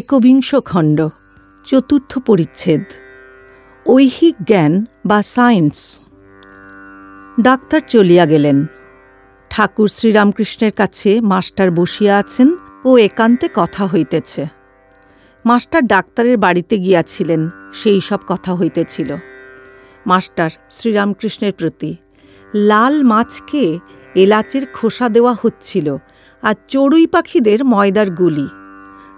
একবিংশ খণ্ড, চতুর্থ পরিচ্ছেদ, ঐহিক জ্ঞান বা সায়েন্স। ডাক্তার চলিয়া গেলেন। ঠাকুর শ্রীরামকৃষ্ণের কাছে মাস্টার বসিয়া আছেন ও একান্তে কথা হইতেছে। মাস্টার ডাক্তারের বাড়িতে গিয়াছিলেন, সেই সব কথা হইতেছিল। মাস্টার শ্রীরামকৃষ্ণের প্রতি লাল মাছকে এলাচের খোসা দেওয়া হচ্ছিল আর চড়ুই পাখিদের ময়দার গুলি।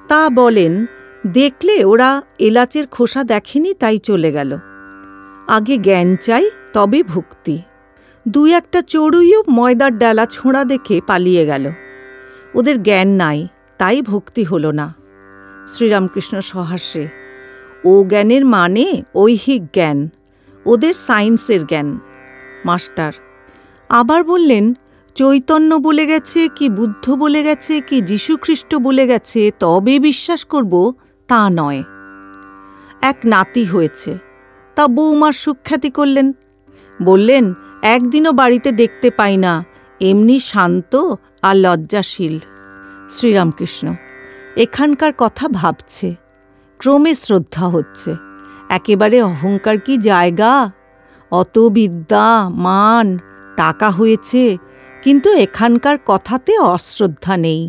তা বলেন, দেখলে ওরা এলাচের খোসা দেখেনি, তাই চলে গেল। আগে জ্ঞান চাই, তবে ভক্তি। দুই একটা চড়ুইও ময়দার ডালা ছোঁড়া দেখে পালিয়ে গেল। ওদের জ্ঞান নাই, তাই ভক্তি হল না। শ্রীরামকৃষ্ণ সহাস্যে ও জ্ঞানের মানে ঐহিক জ্ঞান, ওদের সায়েন্সের জ্ঞান। মাস্টার, আবার বললেন চৈতন্য বলে গেছে কি বুদ্ধ বলে গেছে কি যীশুখ্রিস্ট বলে গেছে, তবে বিশ্বাস করব তা নয়। এক নাতি হয়েছে, তা বৌমার সুখ্যাতি করলেন। বললেন, একদিনও বাড়িতে দেখতে পাই না, এমনি শান্ত আর লজ্জাশীল। শ্রীরামকৃষ্ণ, এখানকার কথা ভাবছে, ক্রমে শ্রদ্ধা হচ্ছে, একেবারে অহংকার কি জায়গা? অত বিদ্যা, মান, টাকা হয়েছে কিন্তু এখানকার কথাতে অশ্রদ্ধা নেই।